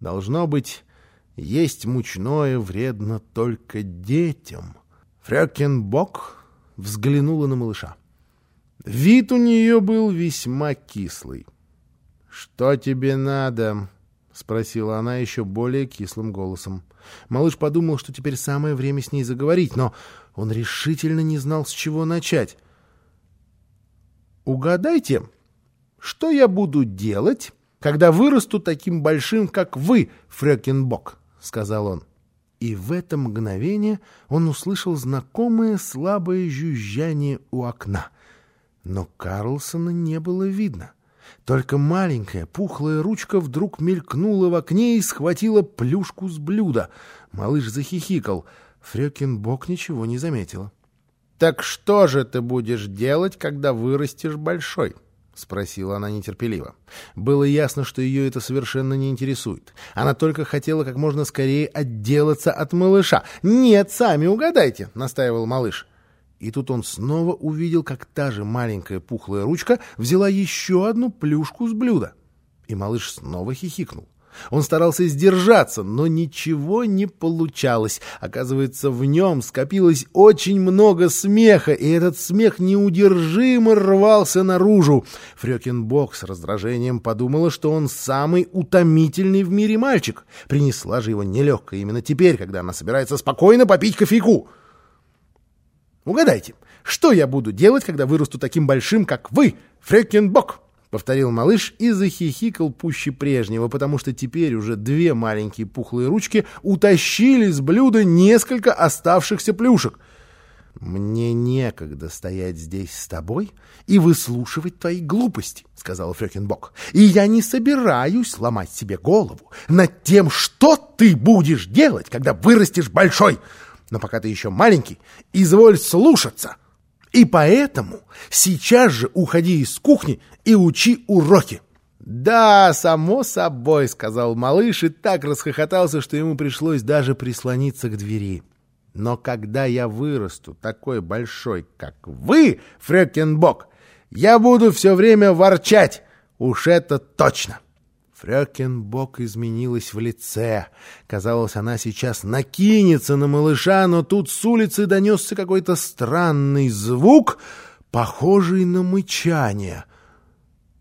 Должно быть, есть мучное вредно только детям. Фрёкинбок взглянула на малыша. Вид у нее был весьма кислый. «Что тебе надо?» — спросила она еще более кислым голосом. Малыш подумал, что теперь самое время с ней заговорить, но он решительно не знал, с чего начать. «Угадайте, что я буду делать, когда вырасту таким большим, как вы, Фрёкинбок?» — сказал он. И в это мгновение он услышал знакомое слабое жужжание у окна. Но Карлсона не было видно. Только маленькая пухлая ручка вдруг мелькнула в окне и схватила плюшку с блюда. Малыш захихикал. Фрёкинбок ничего не заметила. — Так что же ты будешь делать, когда вырастешь большой? —— спросила она нетерпеливо. Было ясно, что ее это совершенно не интересует. Она только хотела как можно скорее отделаться от малыша. «Нет, сами угадайте», — настаивал малыш. И тут он снова увидел, как та же маленькая пухлая ручка взяла еще одну плюшку с блюда. И малыш снова хихикнул. Он старался сдержаться, но ничего не получалось. Оказывается, в нем скопилось очень много смеха, и этот смех неудержимо рвался наружу. Фрёкинбок с раздражением подумала, что он самый утомительный в мире мальчик. Принесла же его нелегко именно теперь, когда она собирается спокойно попить кофейку. Угадайте, что я буду делать, когда вырасту таким большим, как вы, Фрёкинбок? — повторил малыш и захихикал пуще прежнего, потому что теперь уже две маленькие пухлые ручки утащили с блюда несколько оставшихся плюшек. «Мне некогда стоять здесь с тобой и выслушивать твои глупости», — сказал Фрёкинбок. «И я не собираюсь ломать себе голову над тем, что ты будешь делать, когда вырастешь большой. Но пока ты еще маленький, изволь слушаться». И поэтому сейчас же уходи из кухни и учи уроки. «Да, само собой», — сказал малыш и так расхохотался, что ему пришлось даже прислониться к двери. «Но когда я вырасту такой большой, как вы, Фрёкинбок, я буду все время ворчать. Уж это точно!» Фрёкинбок изменилась в лице. Казалось, она сейчас накинется на малыша, но тут с улицы донесся какой-то странный звук, похожий на мычание.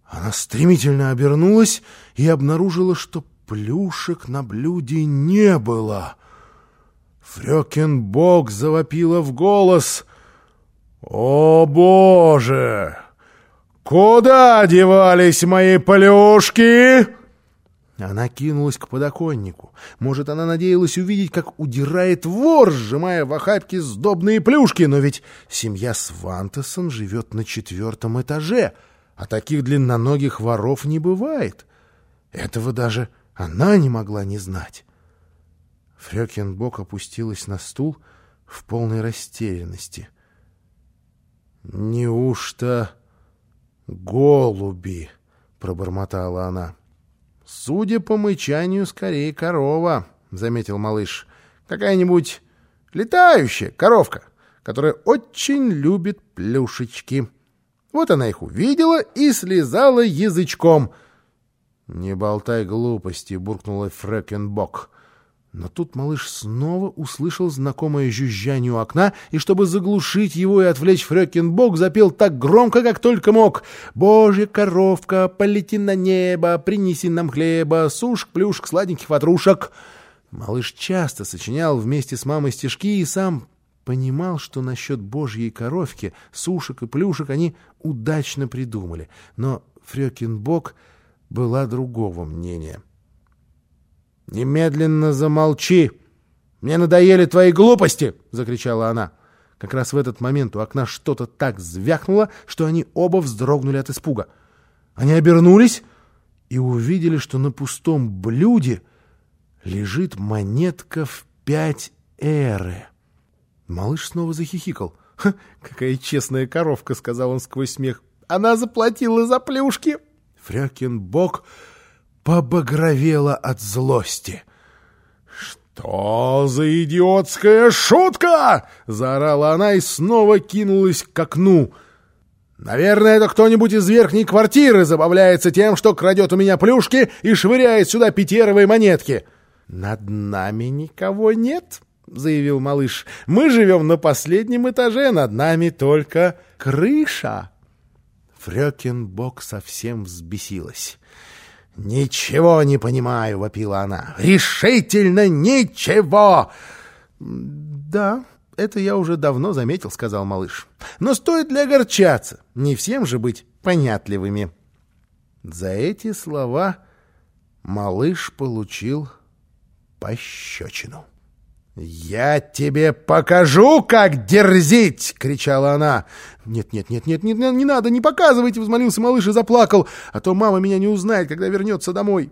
Она стремительно обернулась и обнаружила, что плюшек на блюде не было. Фрёкинбок завопила в голос. «О, Боже! Куда девались мои плюшки?» Она кинулась к подоконнику. Может, она надеялась увидеть, как удирает вор, сжимая в охапке сдобные плюшки, но ведь семья Свантесон живет на четвертом этаже, а таких длинноногих воров не бывает. Этого даже она не могла не знать. Фрёкинбок опустилась на стул в полной растерянности. «Неужто голуби?» — пробормотала она. «Судя по мычанию, скорее корова», — заметил малыш. «Какая-нибудь летающая коровка, которая очень любит плюшечки. Вот она их увидела и слезала язычком». «Не болтай глупости», — буркнула Фрэкенбок. Но тут малыш снова услышал знакомое жужжание у окна, и чтобы заглушить его и отвлечь Фрёкинбок, запел так громко, как только мог. «Божья коровка, полети на небо, принеси нам хлеба, сушк, плюшек, сладеньких ватрушек». Малыш часто сочинял вместе с мамой стишки и сам понимал, что насчет божьей коровки, сушек и плюшек они удачно придумали. Но Фрёкинбок была другого мнения. «Немедленно замолчи! Мне надоели твои глупости!» — закричала она. Как раз в этот момент у окна что-то так звякнуло, что они оба вздрогнули от испуга. Они обернулись и увидели, что на пустом блюде лежит монетка в пять эры. Малыш снова захихикал. «Какая честная коровка!» — сказал он сквозь смех. «Она заплатила за плюшки!» Фрякин бог побагровела от злости. «Что за идиотская шутка?» — заорала она и снова кинулась к окну. Наверное, это кто-нибудь из верхней квартиры забавляется тем, что крадет у меня плюшки и швыряет сюда пятеровые монетки. Над нами никого нет, — заявил малыш. «Мы живем на последнем этаже, над нами только крыша». Фрёкинбок совсем взбесилась. «Ничего не понимаю», — вопила она. «Решительно ничего!» «Да, это я уже давно заметил», — сказал малыш. «Но стоит ли огорчаться? Не всем же быть понятливыми». За эти слова малыш получил пощечину. «Я тебе покажу, как дерзить!» — кричала она. «Нет, нет, нет, нет, нет, не надо, не показывайте!» — взмолился малыш и заплакал. «А то мама меня не узнает, когда вернется домой!»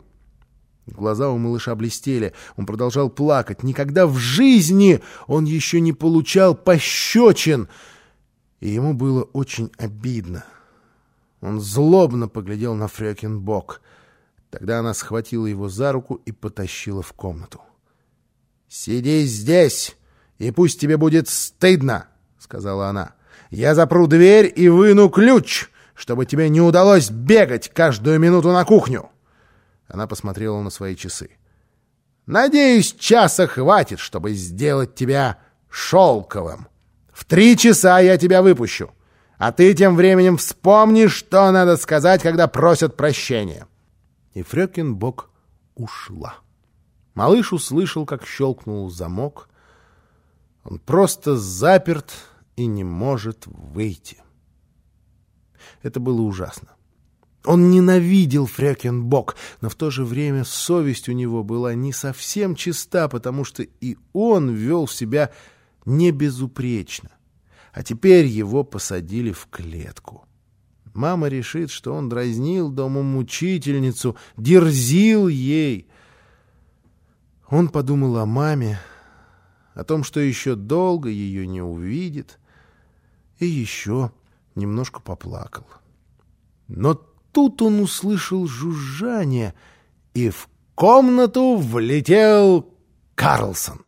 Глаза у малыша блестели. Он продолжал плакать. Никогда в жизни он еще не получал пощечин. И ему было очень обидно. Он злобно поглядел на Фрёкинбок. Тогда она схватила его за руку и потащила в комнату. «Сиди здесь, и пусть тебе будет стыдно», — сказала она. «Я запру дверь и выну ключ, чтобы тебе не удалось бегать каждую минуту на кухню». Она посмотрела на свои часы. «Надеюсь, часа хватит, чтобы сделать тебя шелковым. В три часа я тебя выпущу, а ты тем временем вспомни, что надо сказать, когда просят прощения». И Фрёкинбок ушла. Малыш услышал, как щелкнул замок. Он просто заперт и не может выйти. Это было ужасно. Он ненавидел Фрекенбок, но в то же время совесть у него была не совсем чиста, потому что и он вел себя не безупречно. А теперь его посадили в клетку. Мама решит, что он дразнил дома мучительницу, дерзил ей — он подумал о маме, о том, что еще долго ее не увидит, и еще немножко поплакал. Но тут он услышал жужжание, и в комнату влетел Карлсон.